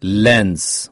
lens.